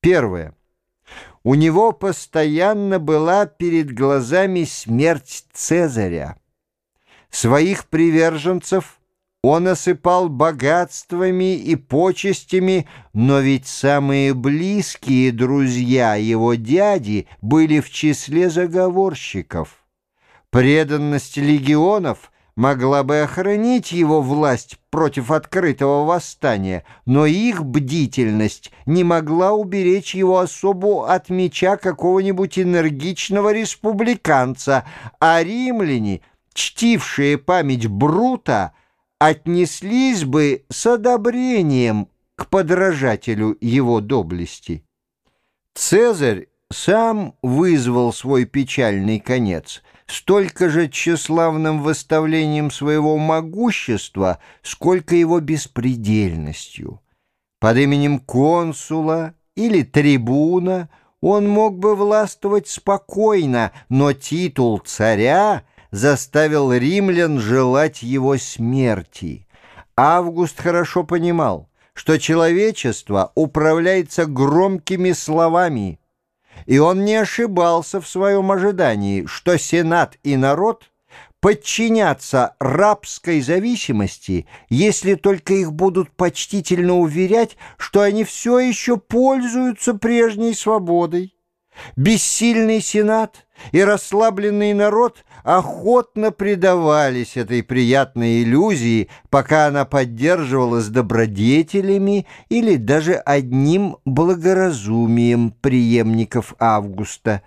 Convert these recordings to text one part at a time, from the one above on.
Первое. У него постоянно была перед глазами смерть Цезаря. Своих приверженцев он осыпал богатствами и почестями, но ведь самые близкие друзья его дяди были в числе заговорщиков. Преданность легионов могла бы охранить его власть против открытого восстания, но их бдительность не могла уберечь его особу от меча какого-нибудь энергичного республиканца, а римляне, чтившие память Брута, отнеслись бы с одобрением к подражателю его доблести. Цезарь сам вызвал свой печальный конец — столько же тщеславным выставлением своего могущества, сколько его беспредельностью. Под именем консула или трибуна он мог бы властвовать спокойно, но титул царя заставил римлян желать его смерти. Август хорошо понимал, что человечество управляется громкими словами – и он не ошибался в своем ожидании, что Сенат и народ подчинятся рабской зависимости, если только их будут почтительно уверять, что они все еще пользуются прежней свободой. Бессильный Сенат и расслабленный народ охотно предавались этой приятной иллюзии, пока она поддерживалась добродетелями или даже одним благоразумием преемников Августа.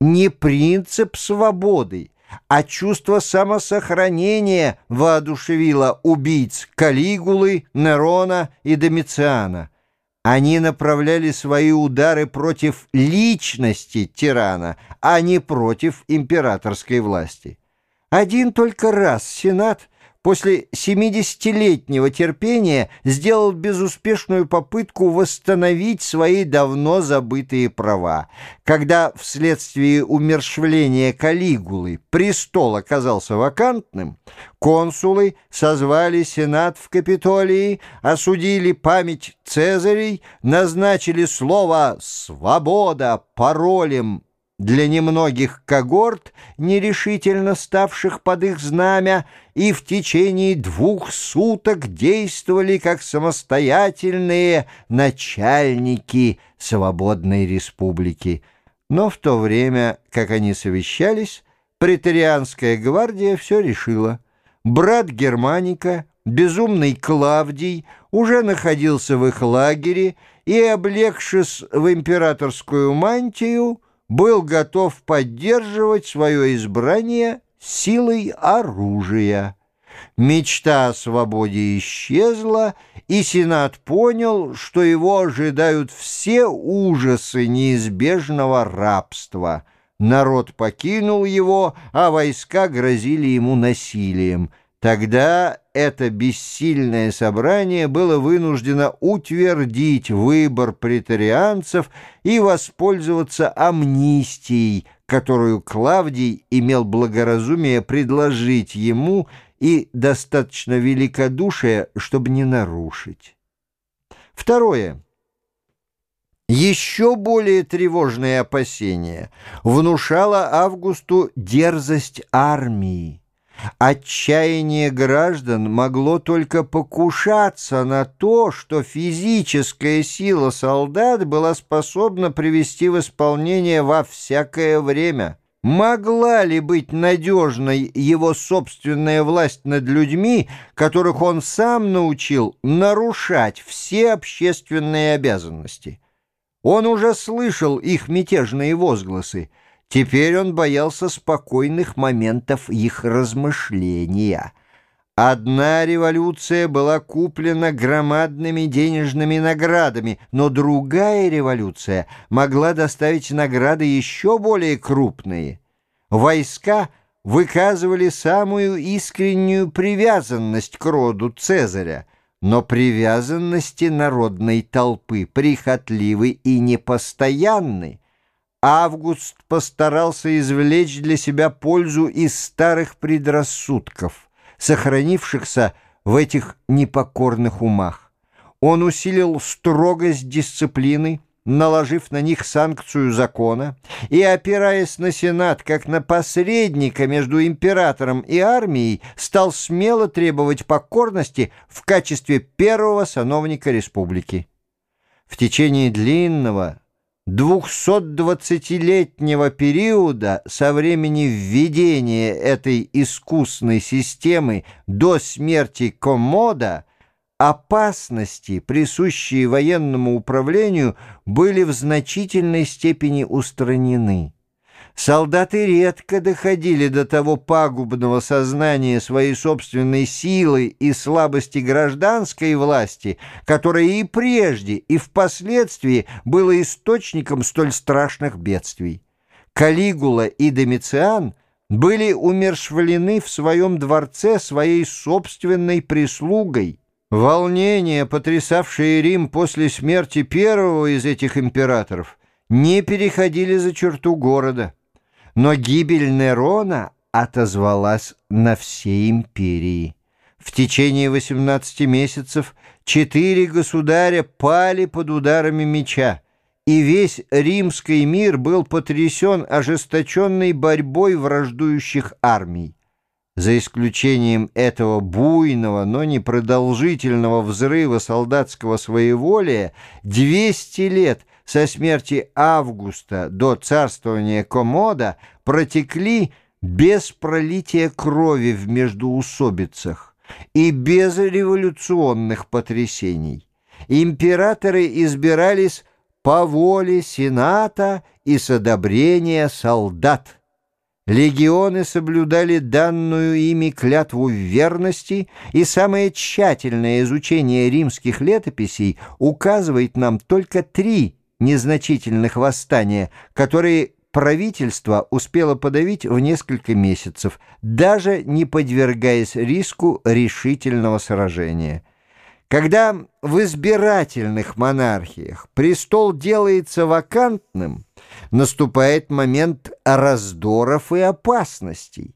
Не принцип свободы, а чувство самосохранения воодушевило убийц Калигулы, Нерона и Домициана – они направляли свои удары против личности тирана, а не против императорской власти. Один только раз Сенат после 70-летнего терпения сделал безуспешную попытку восстановить свои давно забытые права. Когда вследствие умершвления Калигулы престол оказался вакантным, консулы созвали Сенат в Капитолии, осудили память Цезарей, назначили слово «свобода» паролем для немногих когорт, нерешительно ставших под их знамя, и в течение двух суток действовали как самостоятельные начальники свободной республики. Но в то время, как они совещались, претарианская гвардия все решила. Брат Германика, безумный Клавдий, уже находился в их лагере и, облегшись в императорскую мантию, был готов поддерживать свое избрание силой оружия. Мечта о свободе исчезла, и Сенат понял, что его ожидают все ужасы неизбежного рабства. Народ покинул его, а войска грозили ему насилием — Тогда это бессильное собрание было вынуждено утвердить выбор претарианцев и воспользоваться амнистией, которую Клавдий имел благоразумие предложить ему и достаточно великодушия, чтобы не нарушить. Второе. Еще более тревожное опасение внушало Августу дерзость армии. Отчаяние граждан могло только покушаться на то, что физическая сила солдат была способна привести в исполнение во всякое время. Могла ли быть надежной его собственная власть над людьми, которых он сам научил нарушать все общественные обязанности? Он уже слышал их мятежные возгласы. Теперь он боялся спокойных моментов их размышления. Одна революция была куплена громадными денежными наградами, но другая революция могла доставить награды еще более крупные. Войска выказывали самую искреннюю привязанность к роду Цезаря, но привязанности народной толпы прихотливы и непостоянны. Август постарался извлечь для себя пользу из старых предрассудков, сохранившихся в этих непокорных умах. Он усилил строгость дисциплины, наложив на них санкцию закона, и, опираясь на Сенат как на посредника между императором и армией, стал смело требовать покорности в качестве первого сановника республики. В течение длинного, 220-летнего периода со времени введения этой искусной системы до смерти Коммода опасности, присущие военному управлению, были в значительной степени устранены. Солдаты редко доходили до того пагубного сознания своей собственной силы и слабости гражданской власти, которое и прежде, и впоследствии было источником столь страшных бедствий. Калигула и Домициан были умершвлены в своем дворце своей собственной прислугой. Волнения, потрясавшие Рим после смерти первого из этих императоров, не переходили за черту города. Но гибель Нерона отозвалась на всей империи. В течение 18 месяцев четыре государя пали под ударами меча, и весь римский мир был потрясен ожесточенной борьбой враждующих армий. За исключением этого буйного, но непродолжительного взрыва солдатского своеволия, 200 лет со смерти Августа до царствования Комода протекли без пролития крови в междуусобицах и без революционных потрясений. Императоры избирались по воле Сената и с одобрения солдат. Легионы соблюдали данную ими клятву верности, и самое тщательное изучение римских летописей указывает нам только три незначительных восстания, которые правительство успело подавить в несколько месяцев, даже не подвергаясь риску решительного сражения. Когда в избирательных монархиях престол делается вакантным, наступает момент раздоров и опасностей.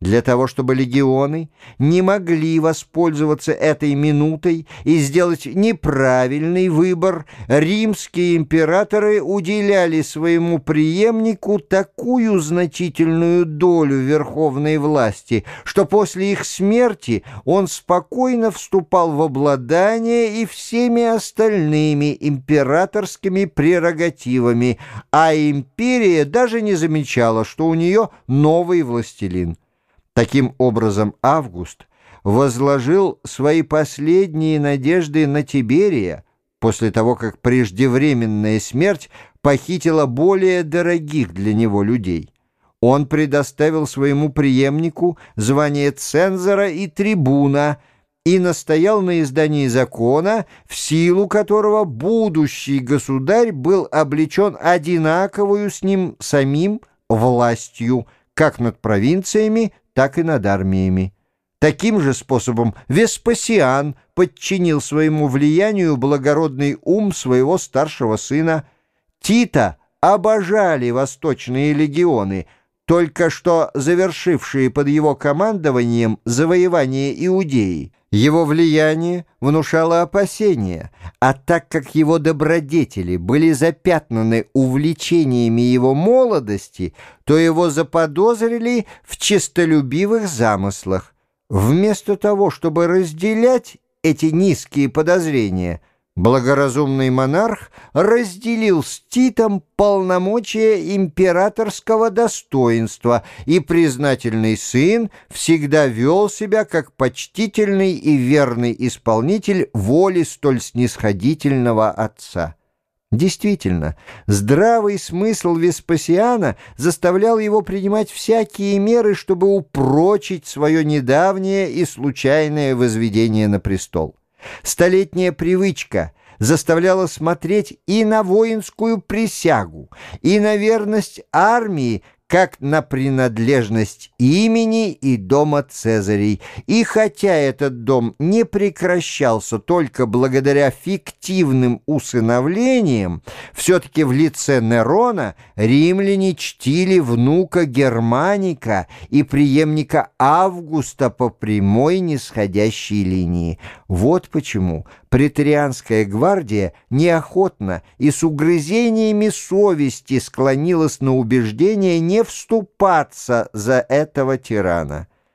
Для того, чтобы легионы не могли воспользоваться этой минутой и сделать неправильный выбор, римские императоры уделяли своему преемнику такую значительную долю верховной власти, что после их смерти он спокойно вступал в обладание и всеми остальными императорскими прерогативами, а империя даже не замечала, что у нее новый властелин. Таким образом, Август возложил свои последние надежды на Тиберия после того, как преждевременная смерть похитила более дорогих для него людей. Он предоставил своему преемнику звание цензора и трибуна и настоял на издании закона, в силу которого будущий государь был облечен одинаковую с ним самим властью, как над провинциями, так и над армиями. Таким же способом Веспасиан подчинил своему влиянию благородный ум своего старшего сына. Тита обожали восточные легионы, только что завершившие под его командованием завоевание Иудеи. Его влияние внушало опасения, а так как его добродетели были запятнаны увлечениями его молодости, то его заподозрили в честолюбивых замыслах. Вместо того, чтобы разделять эти низкие подозрения – Благоразумный монарх разделил с Титом полномочия императорского достоинства, и признательный сын всегда вел себя как почтительный и верный исполнитель воли столь снисходительного отца. Действительно, здравый смысл Веспасиана заставлял его принимать всякие меры, чтобы упрочить свое недавнее и случайное возведение на престол. Столетняя привычка заставляла смотреть и на воинскую присягу, и на верность армии, как на принадлежность имени и дома Цезарей. И хотя этот дом не прекращался только благодаря фиктивным усыновлениям, все-таки в лице Нерона римляне чтили внука Германика и преемника Августа по прямой нисходящей линии. Вот почему Претерианская гвардия неохотно и с угрызениями совести склонилась на убеждение не вступаться за этого тирана.